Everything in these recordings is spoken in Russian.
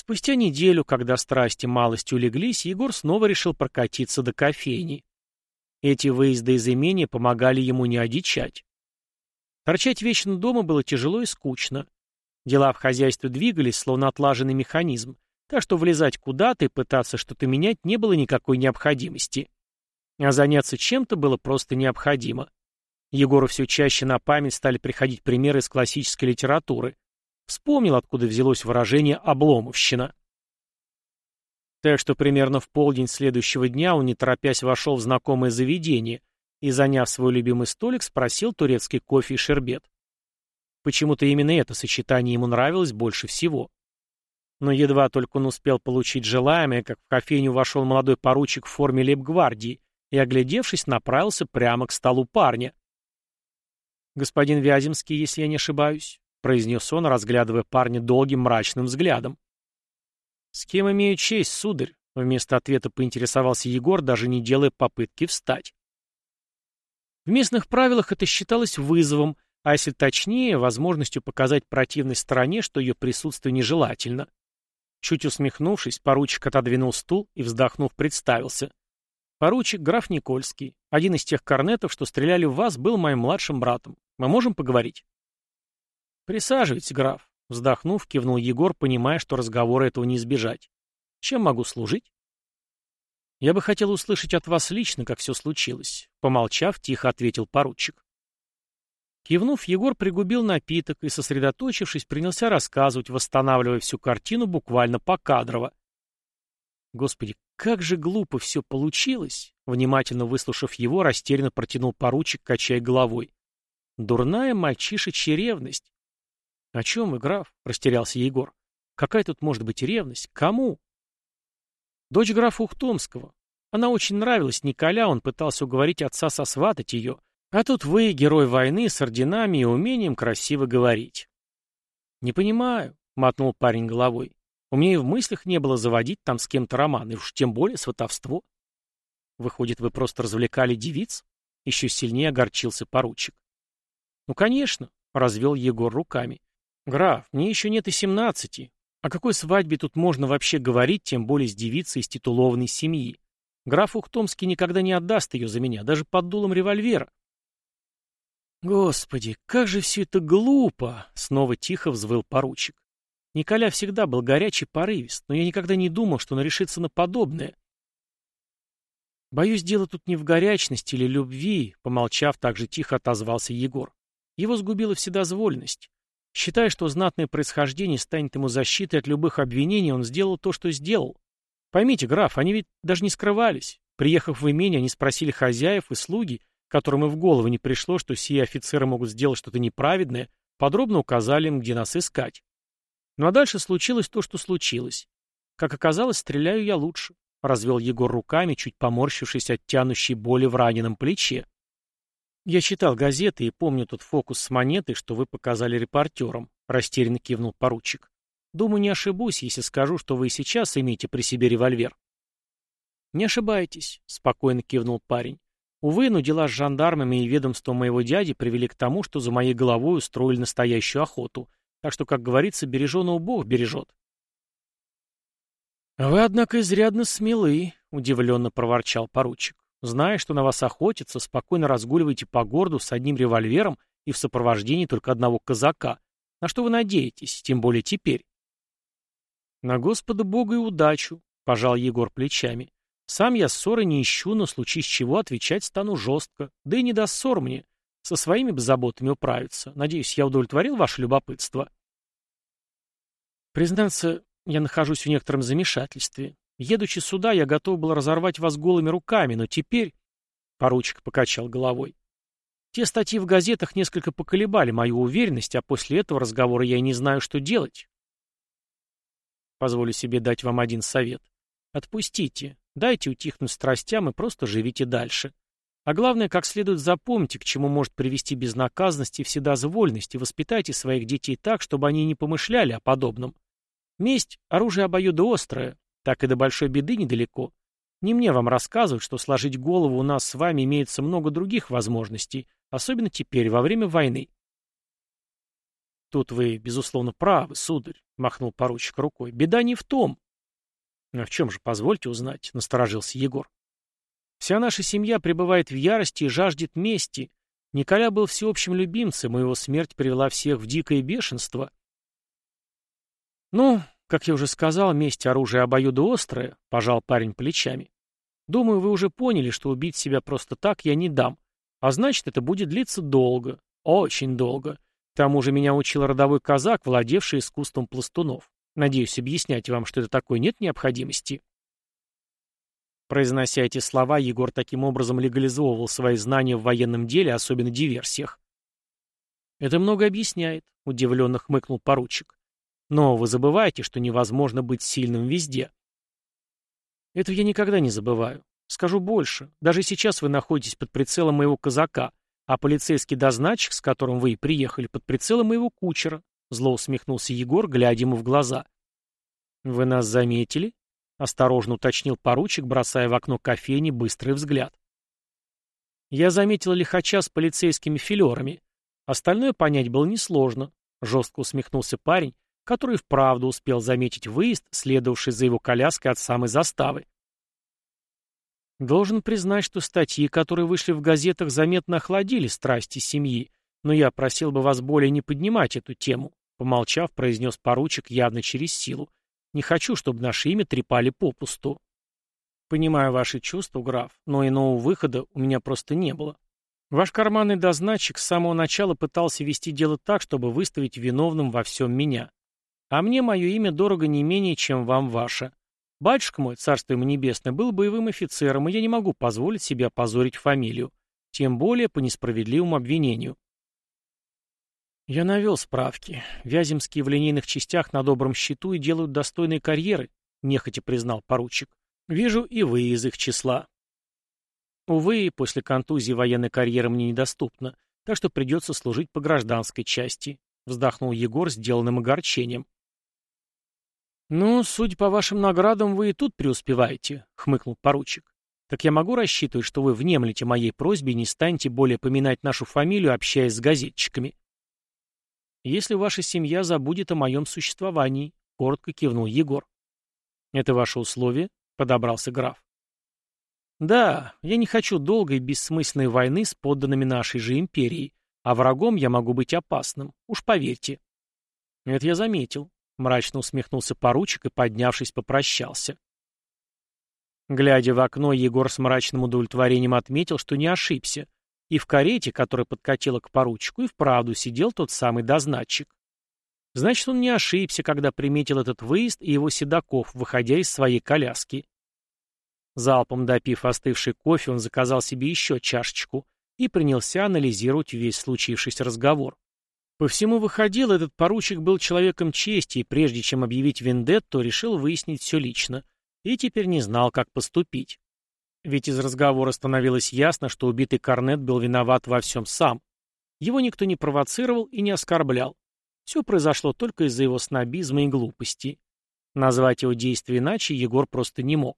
Спустя неделю, когда страсти малостью улеглись, Егор снова решил прокатиться до кофейни. Эти выезды из имения помогали ему не одичать. Торчать вечно дома было тяжело и скучно. Дела в хозяйстве двигались, словно отлаженный механизм, так что влезать куда-то и пытаться что-то менять не было никакой необходимости. А заняться чем-то было просто необходимо. Егору все чаще на память стали приходить примеры из классической литературы. Вспомнил, откуда взялось выражение «обломовщина». Так что примерно в полдень следующего дня он, не торопясь, вошел в знакомое заведение и, заняв свой любимый столик, спросил турецкий кофе и шербет. Почему-то именно это сочетание ему нравилось больше всего. Но едва только он успел получить желаемое, как в кофейню вошел молодой поручик в форме лейб-гвардии и, оглядевшись, направился прямо к столу парня. «Господин Вяземский, если я не ошибаюсь», — произнес он, разглядывая парня долгим мрачным взглядом. «С кем имею честь, сударь?» — вместо ответа поинтересовался Егор, даже не делая попытки встать. В местных правилах это считалось вызовом, а если точнее, возможностью показать противной стороне, что ее присутствие нежелательно. Чуть усмехнувшись, поручик отодвинул стул и, вздохнув, представился. Поручик граф Никольский, один из тех корнетов, что стреляли в вас, был моим младшим братом. Мы можем поговорить? Присаживайтесь, граф. Вздохнув, кивнул Егор, понимая, что разговора этого не избежать. Чем могу служить? Я бы хотел услышать от вас лично, как все случилось. Помолчав, тихо ответил поручик. Кивнув, Егор пригубил напиток и, сосредоточившись, принялся рассказывать, восстанавливая всю картину буквально покадрово. Господи, как же глупо все получилось! Внимательно выслушав его, растерянно протянул поручик, качая головой. Дурная мальчишечья ревность. — О чем вы, граф? — растерялся Егор. — Какая тут может быть ревность? Кому? Дочь графа Ухтомского. Она очень нравилась Николя, он пытался уговорить отца сосватать ее. А тут вы, герой войны, с орденами и умением красиво говорить. — Не понимаю, — мотнул парень головой. У меня и в мыслях не было заводить там с кем-то роман, и уж тем более сватовство. Выходит, вы просто развлекали девиц? Еще сильнее огорчился поручик. Ну, конечно, — развел Егор руками. «Граф, мне еще нет и семнадцати. О какой свадьбе тут можно вообще говорить, тем более с девицей из титулованной семьи? Граф Ухтомский никогда не отдаст ее за меня, даже под дулом револьвера». «Господи, как же все это глупо!» — снова тихо взвыл поручик. Николя всегда был горячий порывист, но я никогда не думал, что он решится на подобное. «Боюсь, дело тут не в горячности или любви», — помолчав, так же тихо отозвался Егор. Его сгубила вседозволенность. Считая, что знатное происхождение станет ему защитой от любых обвинений, он сделал то, что сделал. Поймите, граф, они ведь даже не скрывались. Приехав в имение, они спросили хозяев и слуги, которым и в голову не пришло, что сие офицеры могут сделать что-то неправедное, подробно указали им, где нас искать. Ну а дальше случилось то, что случилось. Как оказалось, стреляю я лучше. Развел Егор руками, чуть поморщившись от тянущей боли в раненом плече. «Я читал газеты и помню тот фокус с монетой, что вы показали репортерам», — растерянно кивнул поручик. «Думаю, не ошибусь, если скажу, что вы сейчас имеете при себе револьвер». «Не ошибаетесь», — спокойно кивнул парень. «Увы, но дела с жандармами и ведомством моего дяди привели к тому, что за моей головой устроили настоящую охоту, так что, как говорится, береженого Бог бережет». «Вы, однако, изрядно смелы», — удивленно проворчал поручик. Зная, что на вас охотятся, спокойно разгуливаете по городу с одним револьвером и в сопровождении только одного казака. На что вы надеетесь, тем более теперь? На Господа Бога и удачу, пожал Егор плечами. Сам я ссоры не ищу, но случись чего отвечать стану жестко. Да и не даст ссор мне. Со своими бы заботами управиться. Надеюсь, я удовлетворил ваше любопытство. Признаться, я нахожусь в некотором замешательстве. Едучи сюда, я готов был разорвать вас голыми руками, но теперь...» Поручик покачал головой. «Те статьи в газетах несколько поколебали мою уверенность, а после этого разговора я и не знаю, что делать». Позволю себе дать вам один совет. Отпустите, дайте утихнуть страстям и просто живите дальше. А главное, как следует запомните, к чему может привести безнаказанность и вседозвольность, и воспитайте своих детей так, чтобы они не помышляли о подобном. Месть — оружие обоюдоострое, так и до большой беды недалеко. Не мне вам рассказывать, что сложить голову у нас с вами имеется много других возможностей, особенно теперь, во время войны. Тут вы, безусловно, правы, сударь, махнул поручик рукой. Беда не в том. А в чем же, позвольте узнать, насторожился Егор. Вся наша семья пребывает в ярости и жаждет мести. Николя был всеобщим любимцем, и его смерть привела всех в дикое бешенство. Ну, как я уже сказал, месть оружие обоюдоострое, пожал парень плечами. Думаю, вы уже поняли, что убить себя просто так я не дам. А значит, это будет длиться долго, очень долго. К тому же меня учил родовой казак, владевший искусством пластунов. Надеюсь, объяснять вам, что это такое, нет необходимости. Произнося эти слова, Егор таким образом легализовывал свои знания в военном деле, особенно диверсиях. «Это много объясняет», — удивленно хмыкнул поручик. «Но вы забываете, что невозможно быть сильным везде». «Этого я никогда не забываю. Скажу больше. Даже сейчас вы находитесь под прицелом моего казака, а полицейский дозначик, с которым вы и приехали, под прицелом моего кучера, зло усмехнулся Егор, глядя ему в глаза. Вы нас заметили? Осторожно уточнил поручик, бросая в окно кофейни быстрый взгляд. Я заметил лихача с полицейскими филерами. Остальное понять было несложно. Жестко усмехнулся парень, который вправду успел заметить выезд, следовавший за его коляской от самой заставы. Должен признать, что статьи, которые вышли в газетах, заметно охладили страсти семьи, но я просил бы вас более не поднимать эту тему, помолчав, произнес поручик явно через силу. Не хочу, чтобы наше имя трепали попусту. Понимаю ваши чувства, граф, но иного выхода у меня просто не было. Ваш карманный дозначик с самого начала пытался вести дело так, чтобы выставить виновным во всем меня. А мне мое имя дорого не менее, чем вам ваше. Батюшка мой, царство ему небесное, был боевым офицером, и я не могу позволить себе опозорить фамилию, тем более по несправедливому обвинению. Я навел справки. Вяземские в линейных частях на добром счету и делают достойные карьеры, нехотя признал поручик. Вижу, и вы из их числа. Увы, после контузии военная карьера мне недоступна, так что придется служить по гражданской части, вздохнул Егор сделанным огорчением. «Ну, судя по вашим наградам, вы и тут преуспеваете», — хмыкнул поручик. «Так я могу рассчитывать, что вы внемлете моей просьбе и не станете более поминать нашу фамилию, общаясь с газетчиками?» «Если ваша семья забудет о моем существовании», — коротко кивнул Егор. «Это ваше условие?» — подобрался граф. «Да, я не хочу долгой бессмысленной войны с подданными нашей же империи, а врагом я могу быть опасным, уж поверьте». «Это я заметил», Мрачно усмехнулся поручик и, поднявшись, попрощался. Глядя в окно, Егор с мрачным удовлетворением отметил, что не ошибся. И в карете, которая подкатила к поручику, и вправду сидел тот самый дознатчик. Значит, он не ошибся, когда приметил этот выезд и его седаков, выходя из своей коляски. Залпом допив остывший кофе, он заказал себе еще чашечку и принялся анализировать весь случившийся разговор. По всему выходило, этот поручик был человеком чести, и прежде чем объявить вендетту, решил выяснить все лично, и теперь не знал, как поступить. Ведь из разговора становилось ясно, что убитый Корнет был виноват во всем сам. Его никто не провоцировал и не оскорблял. Все произошло только из-за его снобизма и глупости. Назвать его действия иначе Егор просто не мог.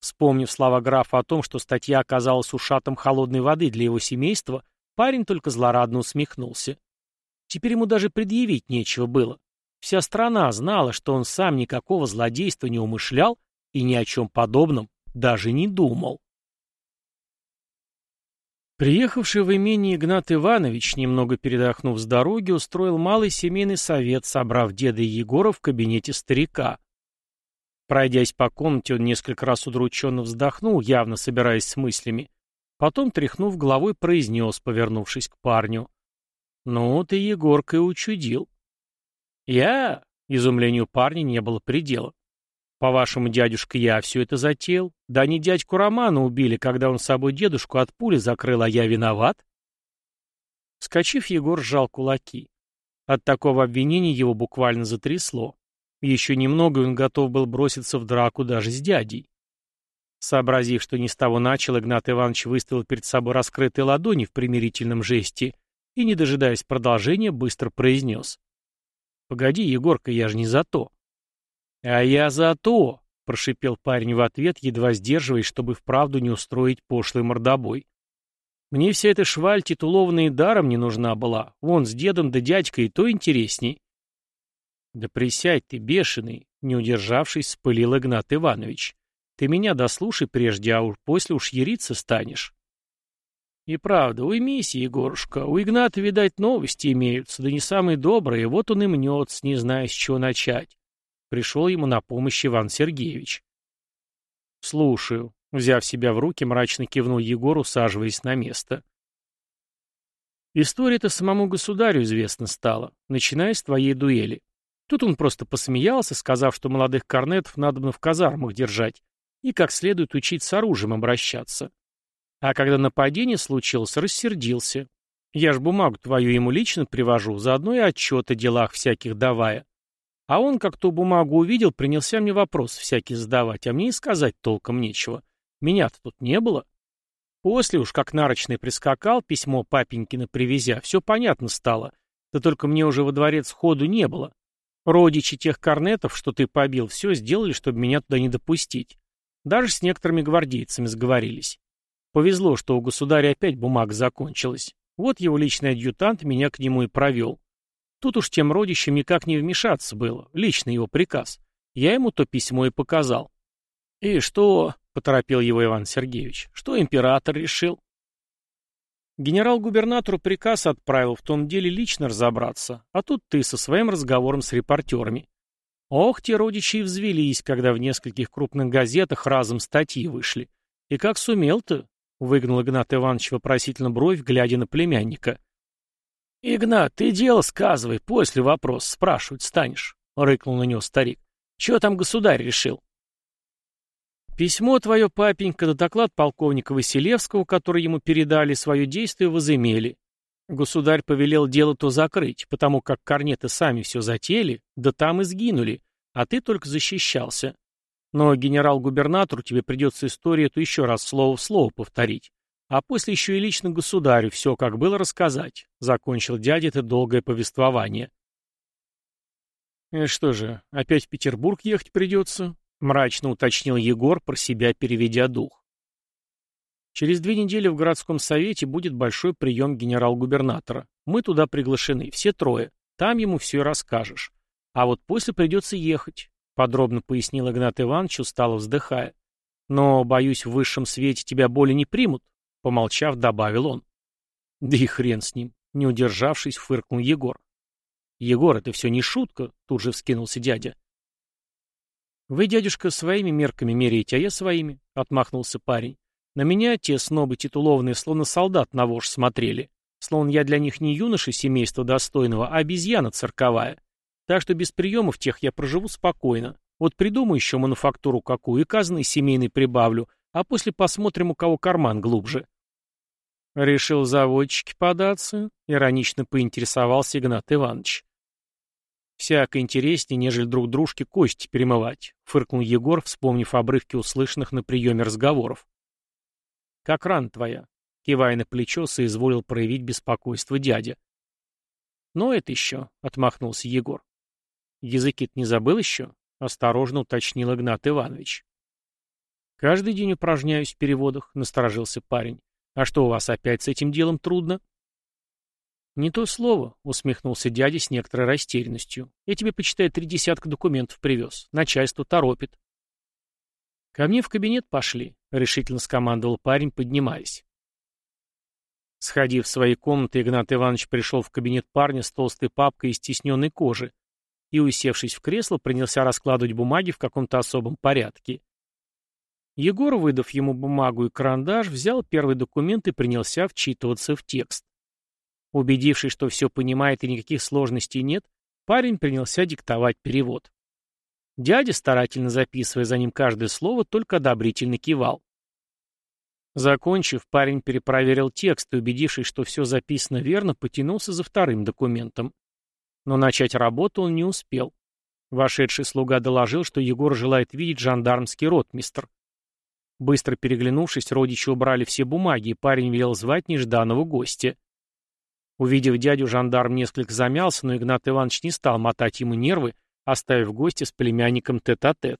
Вспомнив слова графа о том, что статья оказалась ушатом холодной воды для его семейства, парень только злорадно усмехнулся. Теперь ему даже предъявить нечего было. Вся страна знала, что он сам никакого злодейства не умышлял и ни о чем подобном даже не думал. Приехавший в имение Игнат Иванович, немного передохнув с дороги, устроил малый семейный совет, собрав деда Егора в кабинете старика. Пройдясь по комнате, он несколько раз удрученно вздохнул, явно собираясь с мыслями. Потом, тряхнув головой, произнес, повернувшись к парню. «Ну, ты, Егорка, и учудил». «Я?» — изумлению парня не было предела. «По-вашему, дядюшка, я все это затеял? Да не дядьку Романа убили, когда он с собой дедушку от пули закрыл, а я виноват?» Скочив, Егор сжал кулаки. От такого обвинения его буквально затрясло. Еще немного, он готов был броситься в драку даже с дядей. Сообразив, что не с того начал, Игнат Иванович выставил перед собой раскрытые ладони в примирительном жесте и, не дожидаясь продолжения, быстро произнес. «Погоди, Егорка, я же не за то». «А я за то», — прошипел парень в ответ, едва сдерживаясь, чтобы вправду не устроить пошлый мордобой. Мне вся эта шваль титулованная даром не нужна была. Вон, с дедом да дядькой то интересней. Да присядь ты, бешеный, не удержавшись, спылил Игнат Иванович. Ты меня дослушай прежде, а уж после уж яриться станешь. И правда, уймись, Егорушка, у Игната, видать, новости имеются, да не самые добрые, вот он и мнется, не зная, с чего начать. Пришел ему на помощь Иван Сергеевич. Слушаю. Взяв себя в руки, мрачно кивнул Егор, усаживаясь на место. История-то самому государю известна стала, начиная с твоей дуэли. Тут он просто посмеялся, сказав, что молодых корнетов надо в казармах держать и как следует учить с оружием обращаться. А когда нападение случилось, рассердился. Я ж бумагу твою ему лично привожу, заодно и отчет о делах всяких давая. А он, как ту бумагу увидел, принялся мне вопрос всякий задавать, а мне и сказать толком нечего. Меня-то тут не было. После уж, как нарочный прискакал, письмо папенькина привезя, все понятно стало. Да только мне уже во дворец ходу не было. Родичи тех корнетов, что ты побил, все сделали, чтобы меня туда не допустить. Даже с некоторыми гвардейцами сговорились. Повезло, что у государя опять бумага закончилась. Вот его личный адъютант меня к нему и провел. Тут уж тем родичам никак не вмешаться было, личный его приказ. Я ему то письмо и показал. «И что?» — поторопил его Иван Сергеевич. «Что император решил?» Генерал-губернатору приказ отправил в том деле лично разобраться, а тут ты со своим разговором с репортерами. Ох, те родичи и взвелись, когда в нескольких крупных газетах разом статьи вышли. И как сумел-то? Выгнал Игнат Иванович вопросительно бровь, глядя на племянника. «Игнат, ты дело сказывай, после вопрос спрашивать станешь», — рыкнул на него старик. «Чего там государь решил?» Письмо твое, папенька, да доклад полковника Василевского, который ему передали, свое действие возымели. Государь повелел дело то закрыть, потому как корнеты сами все затеяли, да там и сгинули, а ты только защищался. Но генерал-губернатору тебе придется историю эту еще раз слово в слово повторить. А после еще и лично государю все, как было, рассказать. Закончил дядя это долгое повествование. И «Э, что же, опять в Петербург ехать придется? Мрачно уточнил Егор, про себя переведя дух. Через две недели в городском совете будет большой прием генерал-губернатора. Мы туда приглашены, все трое. Там ему все расскажешь. А вот после придется ехать, подробно пояснил Игнат Иванович, устало вздыхая. Но, боюсь, в высшем свете тебя боли не примут, помолчав, добавил он. Да и хрен с ним, не удержавшись, фыркнул Егор. Егор, это все не шутка, тут же вскинулся дядя. «Вы, дядюшка, своими мерками меряете, а я своими», — отмахнулся парень. «На меня те снобы титулованные, словно солдат на вож смотрели. Словно я для них не юноша семейства достойного, а обезьяна цирковая. Так что без приемов тех я проживу спокойно. Вот придумаю еще мануфактуру какую и казны семейный прибавлю, а после посмотрим, у кого карман глубже». «Решил заводчики податься?» — иронично поинтересовался Игнат Иванович. Всяко интереснее, нежели друг дружке кости перемывать, фыркнул Егор, вспомнив обрывки услышанных на приеме разговоров. Как ран твоя? Кивая на плечо, соизволил проявить беспокойство дядя. Но это еще, отмахнулся Егор. Языки-то не забыл еще? Осторожно уточнил Игнат Иванович. Каждый день упражняюсь в переводах, насторожился парень. А что у вас опять с этим делом трудно? «Не то слово», — усмехнулся дядя с некоторой растерянностью. «Я тебе, почитай, три десятка документов привез. Начальство торопит». «Ко мне в кабинет пошли», — решительно скомандовал парень, поднимаясь. Сходив в свои комнаты, Игнат Иванович пришел в кабинет парня с толстой папкой из тисненной кожи и, усевшись в кресло, принялся раскладывать бумаги в каком-то особом порядке. Егор, выдав ему бумагу и карандаш, взял первый документ и принялся вчитываться в текст. Убедившись, что все понимает и никаких сложностей нет, парень принялся диктовать перевод. Дядя, старательно записывая за ним каждое слово, только одобрительно кивал. Закончив, парень перепроверил текст и, убедившись, что все записано верно, потянулся за вторым документом. Но начать работу он не успел. Вошедший слуга доложил, что Егор желает видеть жандармский ротмистр. Быстро переглянувшись, родичи убрали все бумаги, и парень велел звать нежданного гостя. Увидев дядю, жандарм несколько замялся, но Игнат Иванович не стал мотать ему нервы, оставив гостя с племянником тет-а-тет. -тет.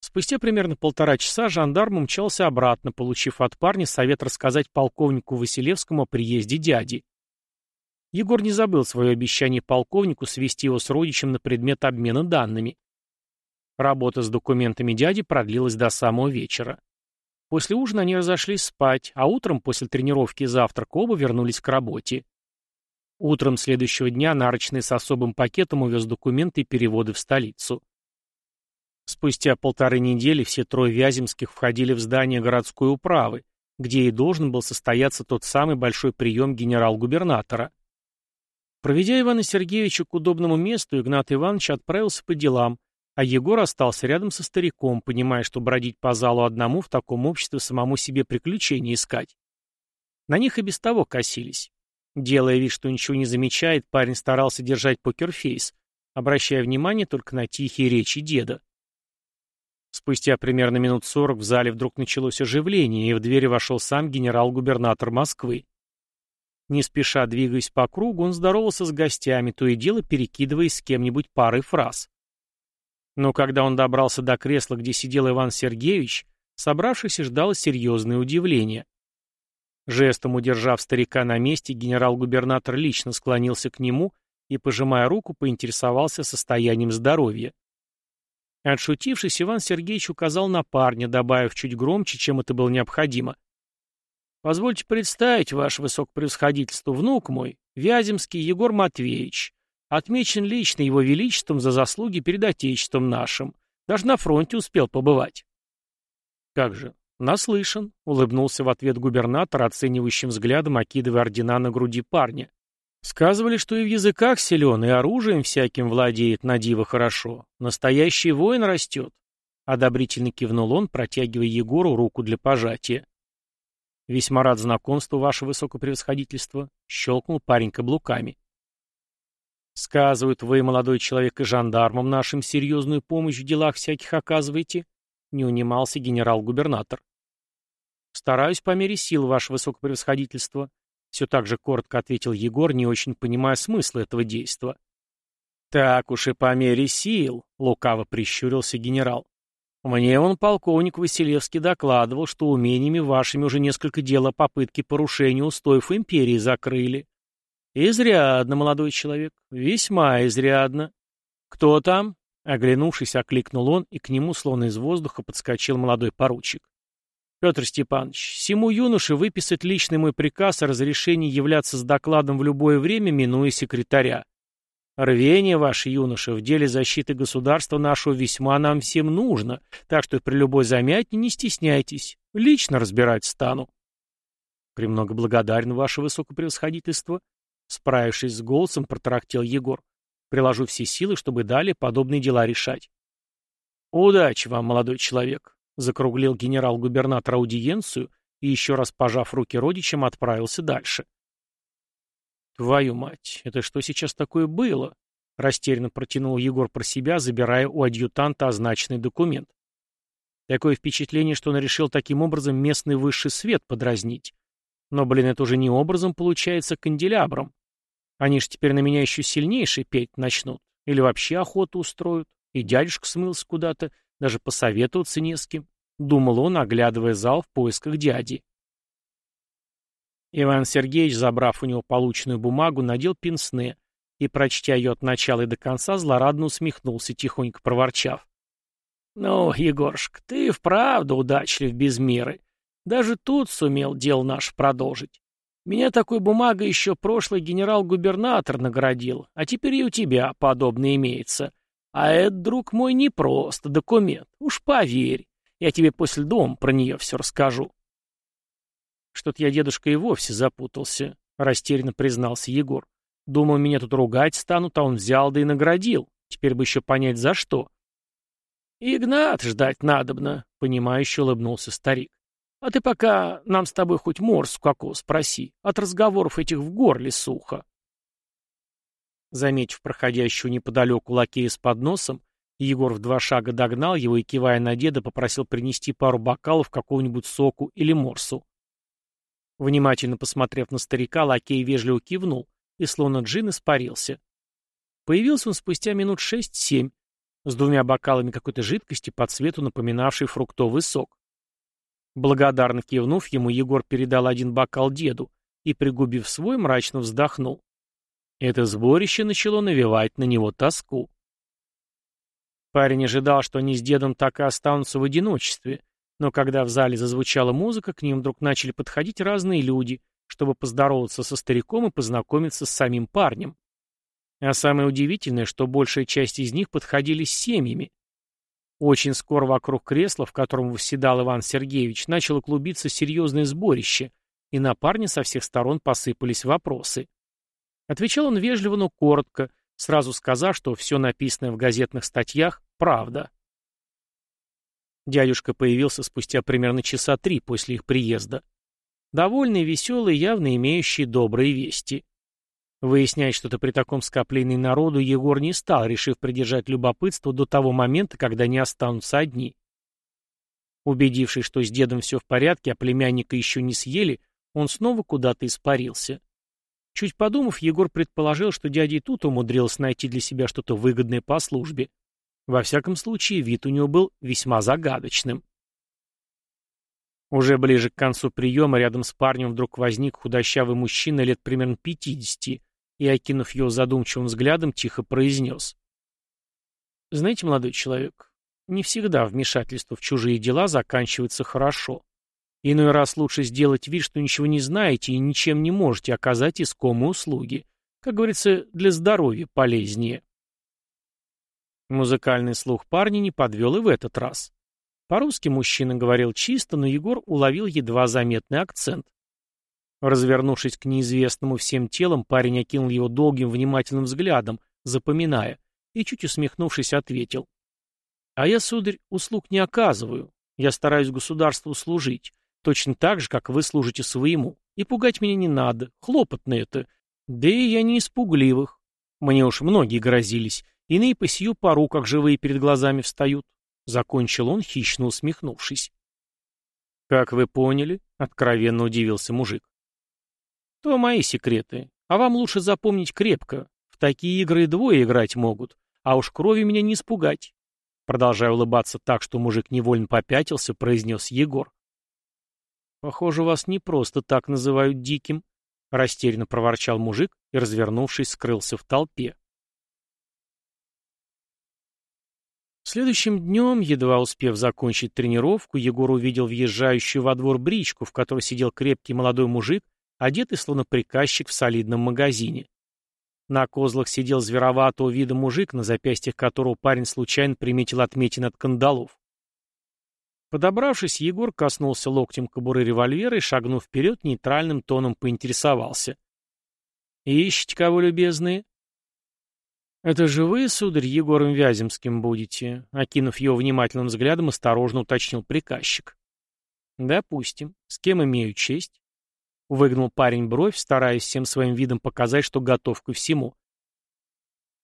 Спустя примерно полтора часа жандарм умчался обратно, получив от парня совет рассказать полковнику Василевскому о приезде дяди. Егор не забыл свое обещание полковнику свести его с родичем на предмет обмена данными. Работа с документами дяди продлилась до самого вечера. После ужина они разошлись спать, а утром после тренировки и завтрака оба вернулись к работе. Утром следующего дня Нарочный с особым пакетом увез документы и переводы в столицу. Спустя полторы недели все трое Вяземских входили в здание городской управы, где и должен был состояться тот самый большой прием генерал-губернатора. Проведя Ивана Сергеевича к удобному месту, Игнат Иванович отправился по делам, а Егор остался рядом со стариком, понимая, что бродить по залу одному в таком обществе самому себе приключения искать. На них и без того косились. Делая вид, что ничего не замечает, парень старался держать покерфейс, обращая внимание только на тихие речи деда. Спустя примерно минут сорок в зале вдруг началось оживление, и в двери вошел сам генерал-губернатор Москвы. Не спеша двигаясь по кругу, он здоровался с гостями, то и дело перекидываясь с кем-нибудь парой фраз. Но когда он добрался до кресла, где сидел Иван Сергеевич, собравшихся ждало серьезное удивление. Жестом удержав старика на месте, генерал-губернатор лично склонился к нему и, пожимая руку, поинтересовался состоянием здоровья. Отшутившись, Иван Сергеевич указал на парня, добавив чуть громче, чем это было необходимо. Позвольте представить, ваше высокопревосходительство, внук мой, Вяземский Егор Матвеевич. Отмечен лично его величеством за заслуги перед отечеством нашим. Даже на фронте успел побывать. Как же, наслышан, улыбнулся в ответ губернатор, оценивающим взглядом окидывая ордена на груди парня. Сказывали, что и в языках силен, и оружием всяким владеет на диво хорошо. Настоящий воин растет. Одобрительно кивнул он, протягивая Егору руку для пожатия. «Весьма рад знакомству, ваше высокопревосходительство», — щелкнул парень каблуками. «Сказывают, вы, молодой человек, и жандармам нашим серьезную помощь в делах всяких оказываете?» — не унимался генерал-губернатор. «Стараюсь по мере сил, ваше высокопревосходительство», — все так же коротко ответил Егор, не очень понимая смысла этого действа. «Так уж и по мере сил», — лукаво прищурился генерал. Мне он, полковник Василевский, докладывал, что умениями вашими уже несколько дел о попытке порушения устоев империи закрыли. Изрядно, молодой человек, весьма изрядно. Кто там? Оглянувшись, окликнул он, и к нему, словно из воздуха, подскочил молодой поручик. Петр Степанович, всему юноше выписать личный мой приказ о разрешении являться с докладом в любое время, минуя секретаря. Рвение ваше, юноша, в деле защиты государства нашего весьма нам всем нужно, так что при любой замятне не стесняйтесь. Лично разбирать стану. Премного благодарен, ваше высокопревосходительство. Справившись с голосом, протарахтел Егор. Приложу все силы, чтобы далее подобные дела решать. Удачи вам, молодой человек, закруглил генерал-губернатор аудиенцию и, еще раз пожав руки родичам, отправился дальше. «Твою мать, это что сейчас такое было?» — растерянно протянул Егор про себя, забирая у адъютанта означенный документ. Такое впечатление, что он решил таким образом местный высший свет подразнить. Но, блин, это уже не образом получается канделябром. Они ж теперь на меня еще сильнейший петь начнут. Или вообще охоту устроят. И дядюшка смылся куда-то, даже посоветоваться не с кем. Думал он, оглядывая зал в поисках дяди. Иван Сергеевич, забрав у него полученную бумагу, надел пенсне и, прочтя ее от начала и до конца, злорадно усмехнулся, тихонько проворчав. «Ну, Егоршка, ты вправду удачлив без меры. Даже тут сумел дело наш продолжить. Меня такой бумагой еще прошлый генерал-губернатор наградил, а теперь и у тебя подобное имеется. А это, друг мой, не просто документ, уж поверь. Я тебе после дома про нее все расскажу». Что-то я, дедушка, и вовсе запутался, растерянно признался Егор. Думал, меня тут ругать станут, а он взял да и наградил. Теперь бы еще понять, за что. Игнат ждать надобно, понимающе улыбнулся старик. А ты пока нам с тобой хоть морс какого спроси. От разговоров этих в горле сухо. Заметив проходящую неподалеку лакея с подносом, Егор в два шага догнал его и, кивая на деда, попросил принести пару бокалов какого-нибудь соку или морсу. Внимательно посмотрев на старика, лакей вежливо кивнул, и словно джин испарился. Появился он спустя минут шесть-семь, с двумя бокалами какой-то жидкости по цвету напоминавшей фруктовый сок. Благодарно кивнув ему, Егор передал один бокал деду и, пригубив свой, мрачно вздохнул. Это сборище начало навевать на него тоску. Парень ожидал, что они с дедом так и останутся в одиночестве, но когда в зале зазвучала музыка, к ним вдруг начали подходить разные люди, чтобы поздороваться со стариком и познакомиться с самим парнем. А самое удивительное, что большая часть из них подходили с семьями. Очень скоро вокруг кресла, в котором восседал Иван Сергеевич, начало клубиться серьезное сборище, и на парня со всех сторон посыпались вопросы. Отвечал он вежливо, но коротко, сразу сказав, что все написанное в газетных статьях – правда. Дядюшка появился спустя примерно часа три после их приезда. Довольный, веселый, явно имеющий добрые вести. Выяснять что-то при таком скоплении народу Егор не стал, решив придержать любопытство до того момента, когда не останутся одни. Убедившись, что с дедом все в порядке, а племянника еще не съели, он снова куда-то испарился. Чуть подумав, Егор предположил, что дядя и тут умудрился найти для себя что-то выгодное по службе. Во всяком случае, вид у него был весьма загадочным. Уже ближе к концу приема рядом с парнем вдруг возник худощавый мужчина лет примерно пятидесяти, и, окинув его задумчивым взглядом, тихо произнес. «Знаете, молодой человек, не всегда вмешательство в чужие дела заканчивается хорошо. Иной раз лучше сделать вид, что ничего не знаете и ничем не можете оказать искомые услуги. Как говорится, для здоровья полезнее». Музыкальный слух парня не подвел и в этот раз. По-русски мужчина говорил чисто, но Егор уловил едва заметный акцент. Развернувшись к неизвестному всем телом, парень окинул его долгим внимательным взглядом, запоминая, и, чуть усмехнувшись, ответил. «А я, сударь, услуг не оказываю. Я стараюсь государству служить, точно так же, как вы служите своему. И пугать меня не надо, хлопотно это. Да и я не испугливых. Мне уж многие грозились, иные по сию пару, как живые перед глазами встают». Закончил он, хищно усмехнувшись. «Как вы поняли?» — откровенно удивился мужик. То мои секреты. А вам лучше запомнить крепко. В такие игры двое играть могут. А уж крови меня не испугать. Продолжая улыбаться так, что мужик невольно попятился, произнес Егор. «Похоже, вас не просто так называют диким», — растерянно проворчал мужик и, развернувшись, скрылся в толпе. Следующим днем, едва успев закончить тренировку, Егор увидел въезжающую во двор бричку, в которой сидел крепкий молодой мужик одетый словно приказчик в солидном магазине. На козлах сидел звероватого вида мужик, на запястьях которого парень случайно приметил отметин от кандалов. Подобравшись, Егор коснулся локтем кобуры револьвера и, шагнув вперед, нейтральным тоном поинтересовался. «Ищете кого, любезные?» «Это же вы, сударь, Егором Вяземским будете?» Окинув его внимательным взглядом, осторожно уточнил приказчик. «Допустим. С кем имею честь?» Выгнул парень бровь, стараясь всем своим видом показать, что готов ко всему.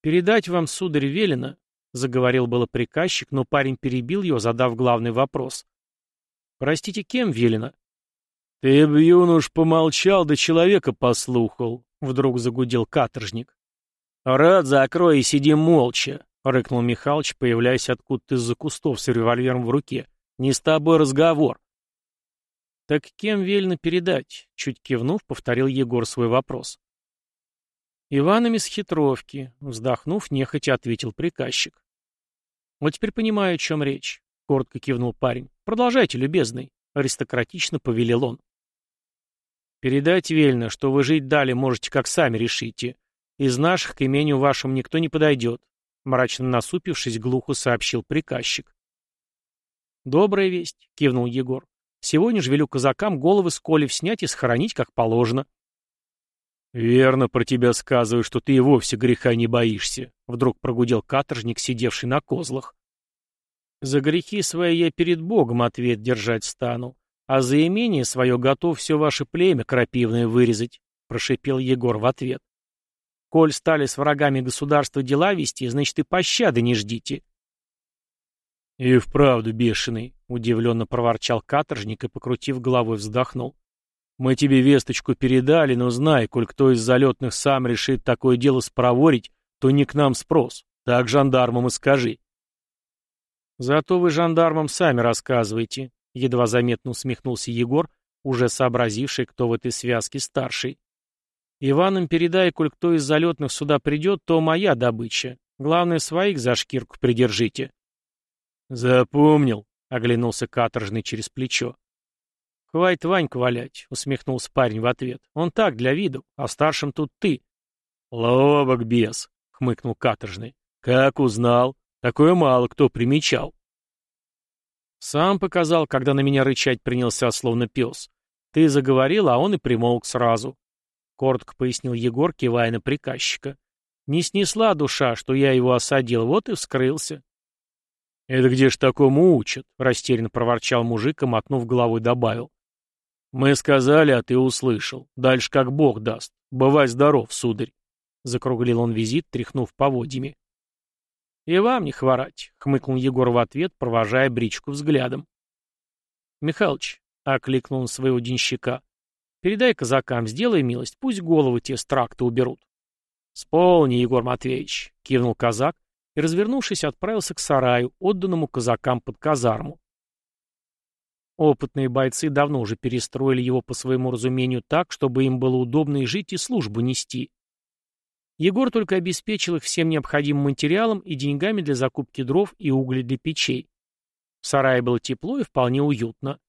«Передать вам, сударь, велено», — заговорил было приказчик, но парень перебил его, задав главный вопрос. «Простите, кем велено?» «Ты б, юнош, помолчал, да человека послухал», — вдруг загудел каторжник. «Рад, закрой и сиди молча», — рыкнул Михалыч, появляясь откуда-то из-за кустов с револьвером в руке. «Не с тобой разговор». «Так кем велено передать?» — чуть кивнув, повторил Егор свой вопрос. «Иваном из хитровки», — вздохнув, нехотя ответил приказчик. «Вот теперь понимаю, о чем речь», — коротко кивнул парень. «Продолжайте, любезный», — аристократично повелел он. «Передать велено, что вы жить дали можете, как сами решите. Из наших к имению вашему никто не подойдет», — мрачно насупившись, глухо сообщил приказчик. «Добрая весть», — кивнул Егор. Сегодня же велю казакам головы с колев снять и схоронить, как положено. «Верно про тебя сказываю, что ты и вовсе греха не боишься», — вдруг прогудел каторжник, сидевший на козлах. «За грехи свои я перед Богом ответ держать стану, а за имение свое готов все ваше племя крапивное вырезать», — прошипел Егор в ответ. «Коль стали с врагами государства дела вести, значит и пощады не ждите. «И вправду бешеный», — удивленно проворчал каторжник и, покрутив головой, вздохнул. «Мы тебе весточку передали, но знай, коль кто из залетных сам решит такое дело спроворить, то не к нам спрос. Так жандармам и скажи». Зато вы жандармам сами рассказываете, едва заметно усмехнулся Егор, уже сообразивший, кто в этой связке старший. Иванам передай, коль кто из залетных сюда придет, то моя добыча. Главное, своих за шкирку придержите. Запомнил, оглянулся каторжный через плечо. «Хватит Ваньку валять», — усмехнулся парень в ответ. «Он так, для виду, а старшим тут ты». «Ловок бес», — хмыкнул каторжный. «Как узнал? Такое мало кто примечал». Сам показал, когда на меня рычать принялся, словно пес. Ты заговорил, а он и примолк сразу. Коротко пояснил Егор, кивая на приказчика. Не снесла душа, что я его осадил, вот и вскрылся. «Это где ж такому учат?» — растерянно проворчал мужик и, мотнув головой, добавил. «Мы сказали, а ты услышал. Дальше как бог даст. Бывай здоров, сударь!» Закруглил он визит, тряхнув поводьями. «И вам не хворать», — хмыкнул Егор в ответ, провожая бричку взглядом. «Михалыч», — окликнул он своего денщика, — «передай казакам, сделай милость, пусть головы те с тракта уберут». «Сполни, Егор Матвеевич», — кивнул казак и, развернувшись, отправился к сараю, отданному казакам под казарму. Опытные бойцы давно уже перестроили его по своему разумению так, чтобы им было удобно и жить, и службу нести. Егор только обеспечил их всем необходимым материалом и деньгами для закупки дров и угля для печей. В сарае было тепло и вполне уютно.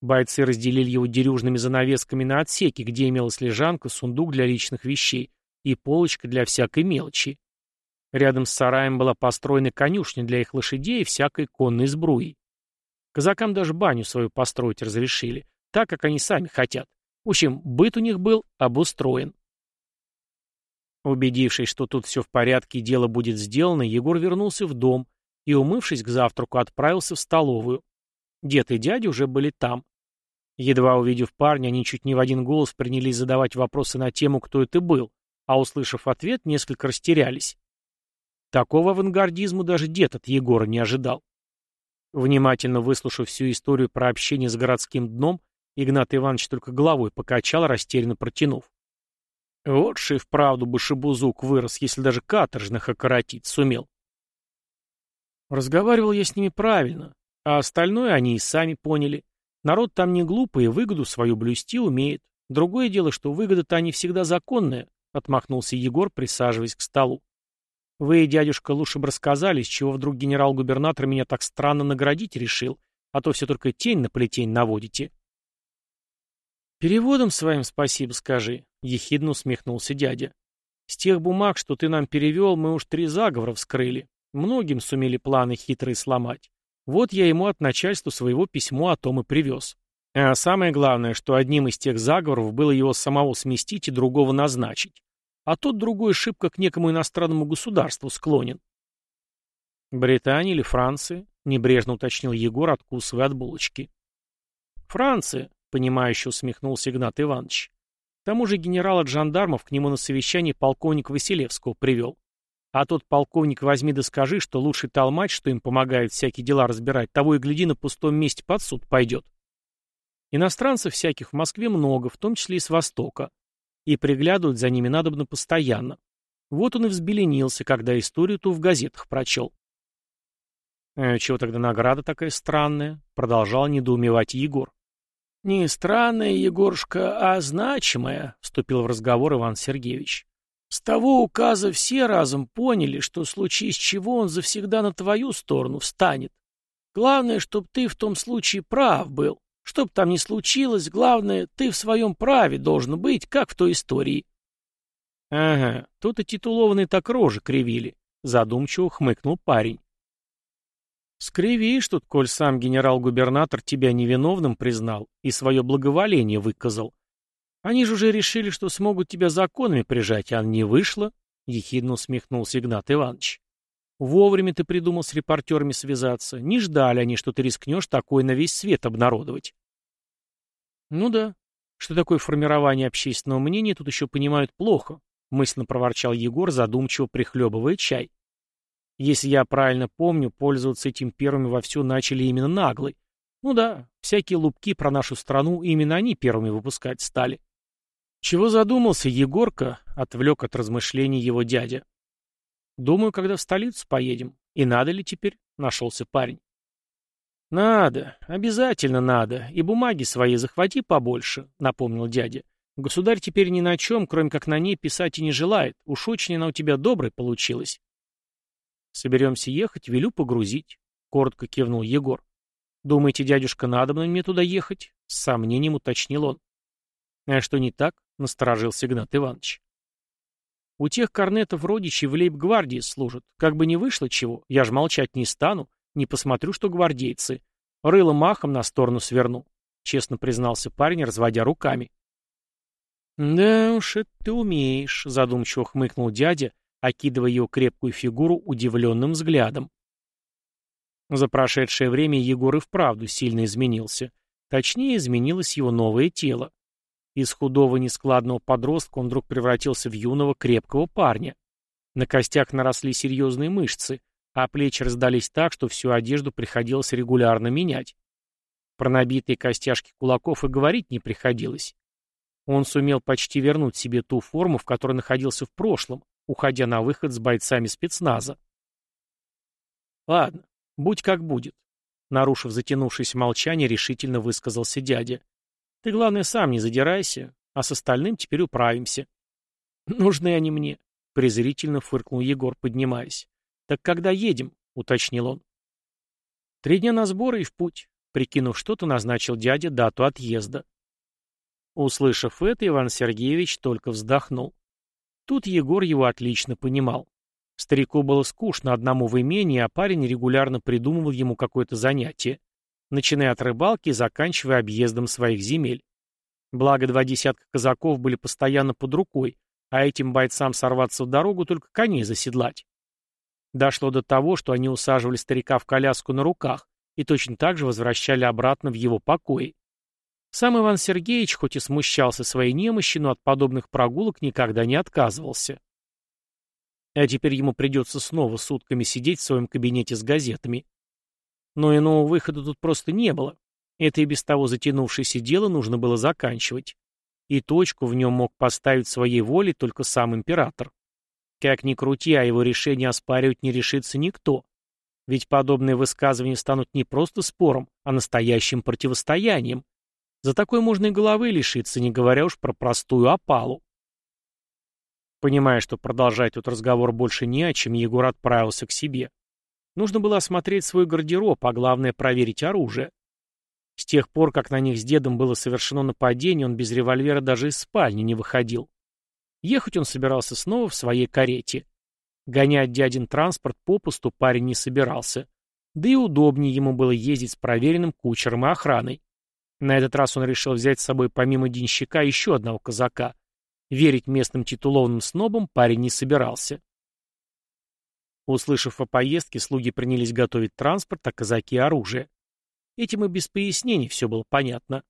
Бойцы разделили его дерюжными занавесками на отсеки, где имелась лежанка, сундук для личных вещей и полочка для всякой мелочи. Рядом с сараем была построена конюшня для их лошадей и всякой конной сбруи. Казакам даже баню свою построить разрешили, так, как они сами хотят. В общем, быт у них был обустроен. Убедившись, что тут все в порядке и дело будет сделано, Егор вернулся в дом и, умывшись к завтраку, отправился в столовую. Дед и дядя уже были там. Едва увидев парня, они чуть не в один голос принялись задавать вопросы на тему, кто это был, а, услышав ответ, несколько растерялись. Такого авангардизму даже дед от Егора не ожидал. Внимательно выслушав всю историю про общение с городским дном, Игнат Иванович только головой покачал, растерянно протянув. Вот же и вправду башебузук вырос, если даже каторжных окоротить сумел. Разговаривал я с ними правильно, а остальное они и сами поняли. Народ там не глупый и выгоду свою блюсти умеет. Другое дело, что выгода-то они всегда законная, — отмахнулся Егор, присаживаясь к столу. Вы, дядюшка, лучше бы рассказали, с чего вдруг генерал-губернатор меня так странно наградить решил, а то все только тень на плетень наводите. Переводом своим спасибо скажи, — ехидно усмехнулся дядя. «С тех бумаг, что ты нам перевел, мы уж три заговора вскрыли. Многим сумели планы хитрые сломать. Вот я ему от начальства своего письмо о том и привез. А самое главное, что одним из тех заговоров было его самого сместить и другого назначить. А тот другой шибко к некому иностранному государству склонен. «Британия или Франция?» — небрежно уточнил Егор, откусывая от булочки. «Франция», — понимающе усмехнулся Игнат Иванович тому же генерал от жандармов к нему на совещание полковник Василевского привел. А тот полковник возьми да скажи, что лучший толмач, что им помогает всякие дела разбирать, того и гляди на пустом месте под суд пойдет. Иностранцев всяких в Москве много, в том числе и с Востока. И приглядывать за ними надобно постоянно. Вот он и взбеленился, когда историю ту в газетах прочел. «Э, «Чего тогда награда такая странная?» — продолжал недоумевать Егор. «Не странная, Егорушка, а значимая», — вступил в разговор Иван Сергеевич. «С того указа все разом поняли, что в случае с чего он завсегда на твою сторону встанет. Главное, чтоб ты в том случае прав был. Чтоб там ни случилось, главное, ты в своем праве должен быть, как в той истории». «Ага, тут и титулованные так рожи кривили», — задумчиво хмыкнул парень. Скривишь тут, коль сам генерал-губернатор тебя невиновным признал и свое благоволение выказал. Они же уже решили, что смогут тебя законами прижать, а не вышло, — ехидно усмехнулся Игнат Иванович. Вовремя ты придумал с репортерами связаться. Не ждали они, что ты рискнешь такое на весь свет обнародовать. Ну да, что такое формирование общественного мнения, тут еще понимают плохо, — мысленно проворчал Егор, задумчиво прихлебывая чай. Если я правильно помню, пользоваться этим первыми вовсю начали именно наглый. Ну да, всякие лупки про нашу страну именно они первыми выпускать стали. Чего задумался Егорка, отвлек от размышлений его дядя. Думаю, когда в столицу поедем. И надо ли теперь? — нашелся парень. «Надо, обязательно надо, и бумаги свои захвати побольше», — напомнил дядя. «Государь теперь ни на чем, кроме как на ней, писать и не желает. Уж очень она у тебя доброй получилась». «Соберемся ехать, велю погрузить», — коротко кивнул Егор. «Думаете, дядюшка, надо мне туда ехать?» — с сомнением уточнил он. «А что не так?» — насторожился Игнат Иванович. «У тех корнетов родичей в лейб-гвардии служат. Как бы не вышло чего, я ж молчать не стану, не посмотрю, что гвардейцы. Рыло махом на сторону сверну», — честно признался парень, разводя руками. «Да уж, это ты умеешь», — задумчиво хмыкнул дядя, окидывая его крепкую фигуру удивленным взглядом. За прошедшее время Егор и вправду сильно изменился. Точнее, изменилось его новое тело. Из худого нескладного подростка он вдруг превратился в юного крепкого парня. На костях наросли серьезные мышцы, а плечи раздались так, что всю одежду приходилось регулярно менять. Про набитые костяшки кулаков и говорить не приходилось. Он сумел почти вернуть себе ту форму, в которой находился в прошлом, уходя на выход с бойцами спецназа. Ладно, будь как будет. Нарушив затянувшееся молчание, решительно высказался дядя. Ты, главное, сам не задирайся, а с остальным теперь управимся. Нужны они мне, презрительно фыркнул Егор, поднимаясь. Так когда едем? уточнил он. Три дня на сборы и в путь. Прикинув что-то, назначил дядя дату отъезда. Услышав это, Иван Сергеевич только вздохнул. Тут Егор его отлично понимал. Старику было скучно одному в имении, а парень регулярно придумывал ему какое-то занятие, начиная от рыбалки и заканчивая объездом своих земель. Благо, два десятка казаков были постоянно под рукой, а этим бойцам сорваться в дорогу только коней заседлать. Дошло до того, что они усаживали старика в коляску на руках и точно так же возвращали обратно в его покои. Сам Иван Сергеевич, хоть и смущался своей немощи, но от подобных прогулок никогда не отказывался. А теперь ему придется снова сутками сидеть в своем кабинете с газетами. Но иного выхода тут просто не было. Это и без того затянувшееся дело нужно было заканчивать. И точку в нем мог поставить своей волей только сам император. Как ни крути, а его решение оспаривать не решится никто. Ведь подобные высказывания станут не просто спором, а настоящим противостоянием. За такое можно и головы лишиться, не говоря уж про простую опалу. Понимая, что продолжать тут разговор больше не о чем, Егор отправился к себе. Нужно было осмотреть свой гардероб, а главное проверить оружие. С тех пор, как на них с дедом было совершено нападение, он без револьвера даже из спальни не выходил. Ехать он собирался снова в своей карете. Гонять дядин транспорт попусту парень не собирался. Да и удобнее ему было ездить с проверенным кучером и охраной. На этот раз он решил взять с собой помимо денщика еще одного казака, Верить местным титулованным снобам парень не собирался. Услышав о поездке, слуги принялись готовить транспорт, а казаки — оружие. Этим и без пояснений все было понятно.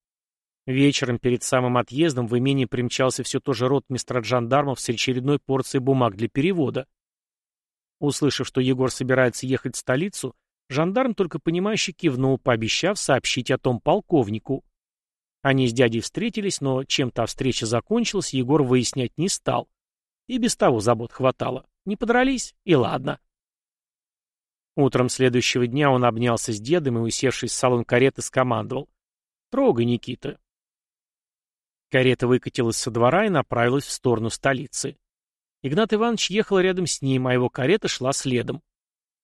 Вечером перед самым отъездом в имении примчался все тот же ротмистр жандармов с очередной порцией бумаг для перевода. Услышав, что Егор собирается ехать в столицу, жандарм только понимающе кивнул, пообещав сообщить о том полковнику. Они с дядей встретились, но чем та встреча закончилась, Егор выяснять не стал. И без того забот хватало. Не подрались, и ладно. Утром следующего дня он обнялся с дедом и, усевшись в салон кареты, скомандовал. «Трогай, Никита». Карета выкатилась со двора и направилась в сторону столицы. Игнат Иванович ехал рядом с ним, а его карета шла следом.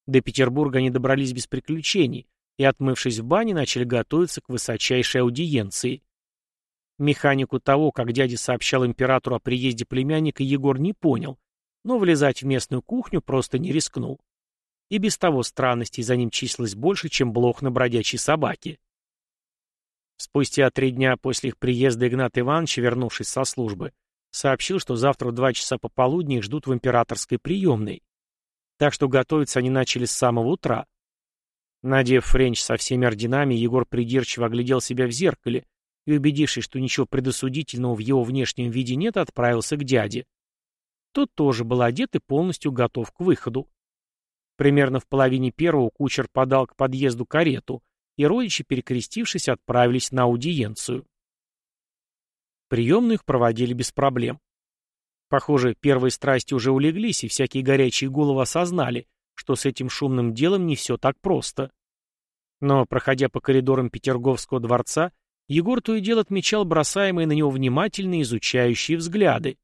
До Петербурга они добрались без приключений, и, отмывшись в бане, начали готовиться к высочайшей аудиенции. Механику того, как дядя сообщал императору о приезде племянника, Егор не понял, но влезать в местную кухню просто не рискнул. И без того странностей за ним числилось больше, чем блох на бродячей собаке. Спустя три дня после их приезда Игнат Иванович, вернувшись со службы, сообщил, что завтра в два часа пополудни их ждут в императорской приемной. Так что готовиться они начали с самого утра. Надев френч со всеми орденами, Егор придирчиво оглядел себя в зеркале и, убедившись, что ничего предосудительного в его внешнем виде нет, отправился к дяде. Тот тоже был одет и полностью готов к выходу. Примерно в половине первого кучер подал к подъезду карету, и родичи, перекрестившись, отправились на аудиенцию. Приемную их проводили без проблем. Похоже, первые страсти уже улеглись, и всякие горячие головы осознали, что с этим шумным делом не все так просто. Но, проходя по коридорам Петерговского дворца, Егор то и дело отмечал бросаемые на него внимательные изучающие взгляды.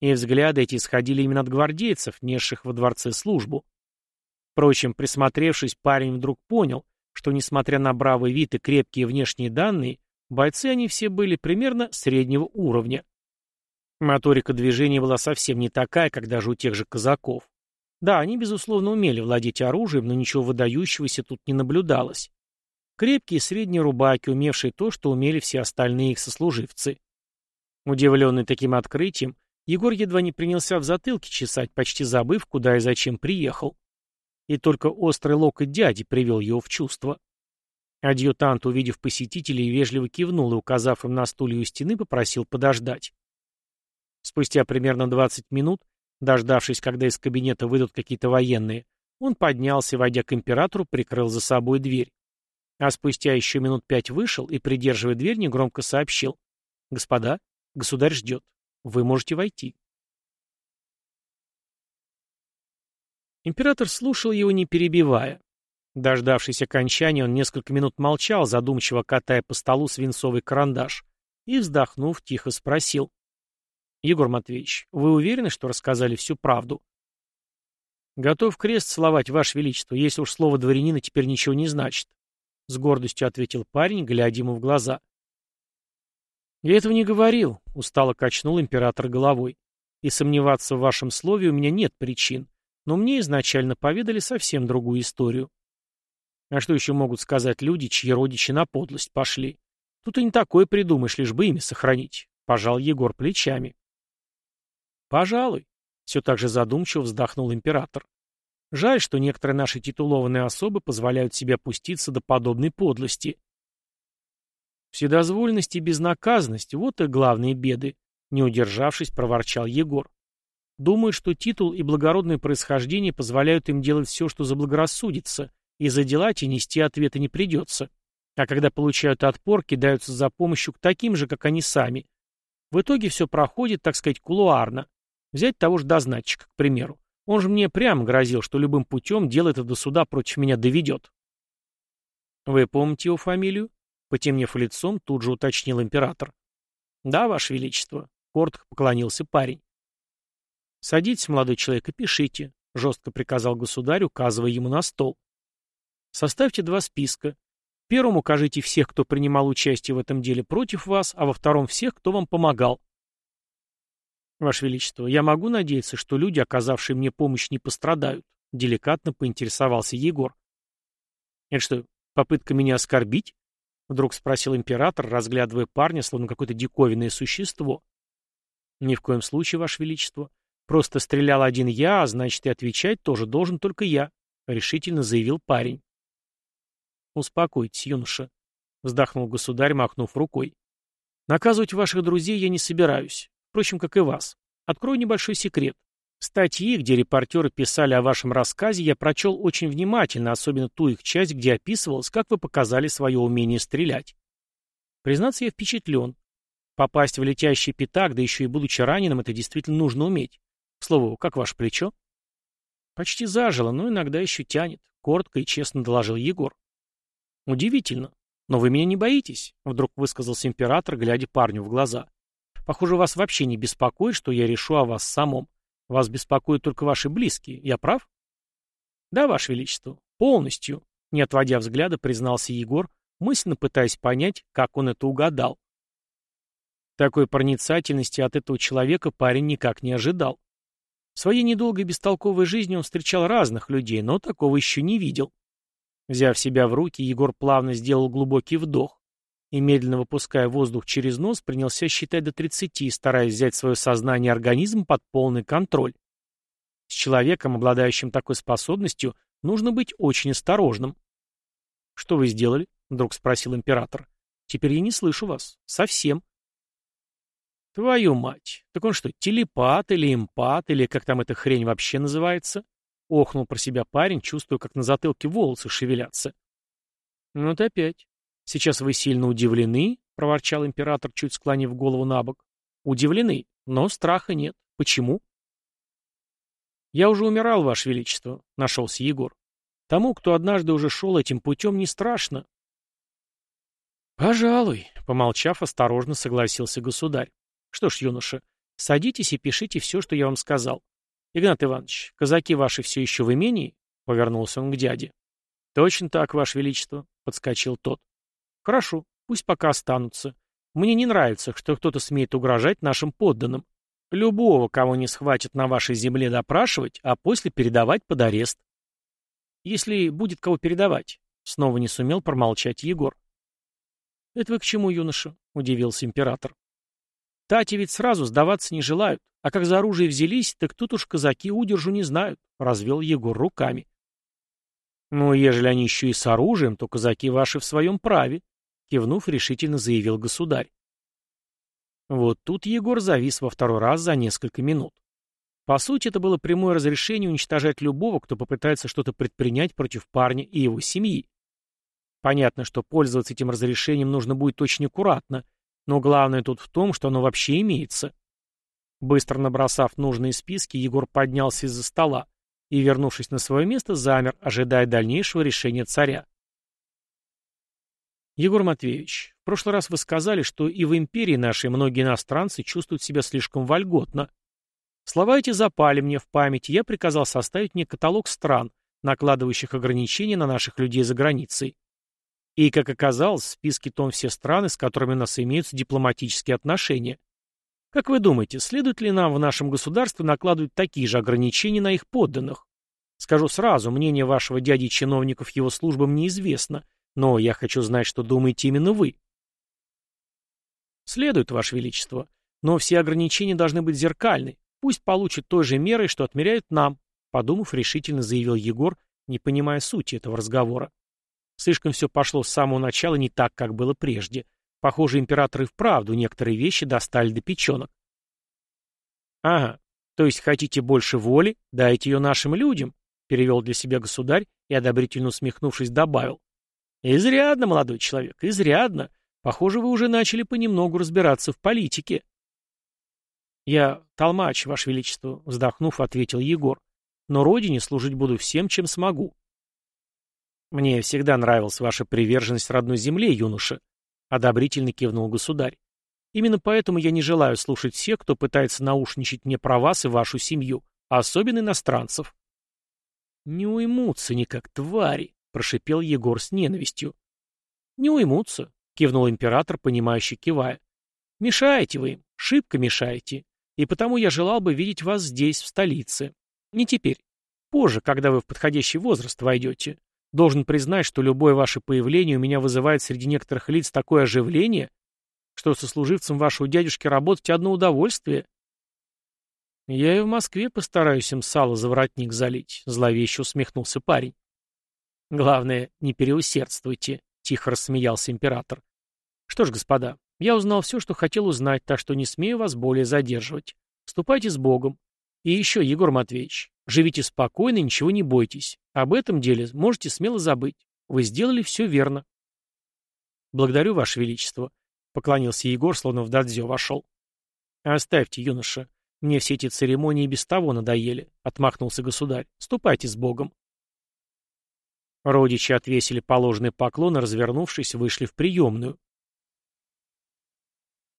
И взгляды эти исходили именно от гвардейцев, несших во дворце службу. Впрочем, присмотревшись, парень вдруг понял, что, несмотря на бравый вид и крепкие внешние данные, бойцы они все были примерно среднего уровня. Моторика движения была совсем не такая, как даже у тех же казаков. Да, они, безусловно, умели владеть оружием, но ничего выдающегося тут не наблюдалось. Крепкие средние рубаки, умевшие то, что умели все остальные их сослуживцы. Удивленный таким открытием, Егор едва не принялся в затылке чесать, почти забыв, куда и зачем приехал. И только острый локоть дяди привел его в чувство. Адъютант, увидев посетителей, вежливо кивнул и, указав им на стулья у стены, попросил подождать. Спустя примерно 20 минут, дождавшись, когда из кабинета выйдут какие-то военные, он поднялся войдя к императору, прикрыл за собой дверь. А спустя еще минут пять вышел и, придерживая дверь, негромко сообщил. «Господа, государь ждет. Вы можете войти». Император слушал его, не перебивая. Дождавшись окончания, он несколько минут молчал, задумчиво катая по столу свинцовый карандаш, и, вздохнув, тихо спросил. «Егор Матвеевич, вы уверены, что рассказали всю правду?» «Готов крест целовать, Ваше Величество, если уж слово дворянина теперь ничего не значит», — с гордостью ответил парень, глядя ему в глаза. «Я этого не говорил», — устало качнул император головой. «И сомневаться в вашем слове у меня нет причин но мне изначально поведали совсем другую историю. А что еще могут сказать люди, чьи родичи на подлость пошли? Тут и не такое придумаешь, лишь бы имя сохранить. Пожал Егор плечами. Пожалуй. Все так же задумчиво вздохнул император. Жаль, что некоторые наши титулованные особы позволяют себе опуститься до подобной подлости. Вседозволенность и безнаказанность — вот и главные беды, не удержавшись, проворчал Егор. Думают, что титул и благородное происхождение позволяют им делать все, что заблагорассудится, и за дела те нести ответа не придется. А когда получают отпор, кидаются за помощью к таким же, как они сами. В итоге все проходит, так сказать, кулуарно. Взять того же дознатчика, к примеру. Он же мне прямо грозил, что любым путем дело это до суда против меня доведет. Вы помните его фамилию? Потемнев лицом, тут же уточнил император. Да, ваше величество, коротко поклонился парень. «Садитесь, молодой человек, и пишите», — жестко приказал государь, указывая ему на стол. «Составьте два списка. В укажите всех, кто принимал участие в этом деле против вас, а во втором всех, кто вам помогал». «Ваше Величество, я могу надеяться, что люди, оказавшие мне помощь, не пострадают?» — деликатно поинтересовался Егор. «Это что, попытка меня оскорбить?» — вдруг спросил император, разглядывая парня, словно какое-то диковинное существо. «Ни в коем случае, Ваше Величество. Просто стрелял один я, а значит и отвечать тоже должен только я, — решительно заявил парень. Успокойтесь, юноша, — вздохнул государь, махнув рукой. Наказывать ваших друзей я не собираюсь, впрочем, как и вас. Открою небольшой секрет. Статьи, где репортеры писали о вашем рассказе, я прочел очень внимательно, особенно ту их часть, где описывалось, как вы показали свое умение стрелять. Признаться, я впечатлен. Попасть в летящий пятак, да еще и будучи раненым, это действительно нужно уметь. К слову, как ваше плечо? Почти зажило, но иногда еще тянет, коротко и честно доложил Егор. Удивительно. Но вы меня не боитесь, вдруг высказался император, глядя парню в глаза. Похоже, вас вообще не беспокоит, что я решу о вас самом. Вас беспокоят только ваши близкие. Я прав? Да, ваше величество, полностью, не отводя взгляда, признался Егор, мысленно пытаясь понять, как он это угадал. Такой проницательности от этого человека парень никак не ожидал. В своей недолгой бестолковой жизни он встречал разных людей, но такого еще не видел. Взяв себя в руки, Егор плавно сделал глубокий вдох и, медленно выпуская воздух через нос, принялся считать до 30, стараясь взять свое сознание и организм под полный контроль. С человеком, обладающим такой способностью, нужно быть очень осторожным. «Что вы сделали?» — вдруг спросил император. «Теперь я не слышу вас. Совсем». Твою мать! Так он что, телепат или эмпат, или как там эта хрень вообще называется? Охнул про себя парень, чувствуя, как на затылке волосы шевелятся. Ну вот опять. Сейчас вы сильно удивлены, проворчал император, чуть склонив голову на бок. Удивлены, но страха нет. Почему? «Я уже умирал, Ваше Величество», — нашелся Егор. «Тому, кто однажды уже шел этим путем, не страшно». «Пожалуй», — помолчав, осторожно согласился государь. «Что ж, юноша, садитесь и пишите все, что я вам сказал. Игнат Иванович, казаки ваши все еще в имении?» — повернулся он к дяде. «Точно так, Ваше Величество», — подскочил тот. «Хорошо, пусть пока останутся. Мне не нравится, что кто-то смеет угрожать нашим подданным. Любого, кого не схватят на вашей земле, допрашивать, а после передавать под арест. Если будет кого передавать, снова не сумел промолчать Егор. Это вы к чему, юноша? Удивился император. Тати ведь сразу сдаваться не желают, а как за оружие взялись, так тут уж казаки удержу не знают, развел Егор руками. Ну, ежели они еще и с оружием, то казаки ваши в своем праве, кивнув, решительно заявил государь. Вот тут Егор завис во второй раз за несколько минут. По сути, это было прямое разрешение уничтожать любого, кто попытается что-то предпринять против парня и его семьи. Понятно, что пользоваться этим разрешением нужно будет очень аккуратно, но главное тут в том, что оно вообще имеется. Быстро набросав нужные списки, Егор поднялся из-за стола и, вернувшись на свое место, замер, ожидая дальнейшего решения царя. Егор Матвеевич, в прошлый раз вы сказали, что и в империи нашей многие иностранцы чувствуют себя слишком вольготно. Слова эти запали мне в память, я приказал составить мне каталог стран, накладывающих ограничения на наших людей за границей. И, как оказалось, в списке том все страны, с которыми у нас имеются дипломатические отношения. Как вы думаете, следует ли нам в нашем государстве накладывать такие же ограничения на их подданных? Скажу сразу, мнение вашего дяди чиновников его службам неизвестно, но я хочу знать, что думаете именно вы. Следует, Ваше Величество. Но все ограничения должны быть зеркальны. Пусть получат той же мерой, что отмеряют нам, подумав, решительно заявил Егор, не понимая сути этого разговора. Слишком все пошло с самого начала не так, как было прежде. Похоже, император и вправду некоторые вещи достали до печенок. Ага, то есть хотите больше воли, дайте ее нашим людям, перевел для себя государь и, одобрительно усмехнувшись, добавил. «Изрядно, молодой человек, изрядно. Похоже, вы уже начали понемногу разбираться в политике». «Я толмач, Ваше Величество», — вздохнув, ответил Егор. «Но родине служить буду всем, чем смогу». «Мне всегда нравилась ваша приверженность родной земле, юноша», — одобрительно кивнул государь. «Именно поэтому я не желаю слушать всех, кто пытается наушничать мне про вас и вашу семью, особенно иностранцев». «Не уймутся никак, твари», прошипел Егор с ненавистью. «Не уймутся», — кивнул император, понимающе кивая. «Мешаете вы им, шибко мешаете, и потому я желал бы видеть вас здесь, в столице. Не теперь, позже, когда вы в подходящий возраст войдете. Должен признать, что любое ваше появление у меня вызывает среди некоторых лиц такое оживление, что сослуживцам вашего дядюшки работать одно удовольствие». «Я и в Москве постараюсь им сало за воротник залить», — зловеще усмехнулся парень. Главное, не переусердствуйте, тихо рассмеялся император. Что ж, господа, я узнал все, что хотел узнать, так что не смею вас более задерживать. Ступайте с Богом. И еще, Егор Матвеевич, живите спокойно, ничего не бойтесь. Об этом деле можете смело забыть. Вы сделали все верно. Благодарю, Ваше Величество. Поклонился Егор, словно в дадзё вошел. Оставьте, юноша. Мне все эти церемонии без того надоели, отмахнулся государь. Ступайте с Богом. Родичи отвесили положенный поклон и, развернувшись, вышли в приемную.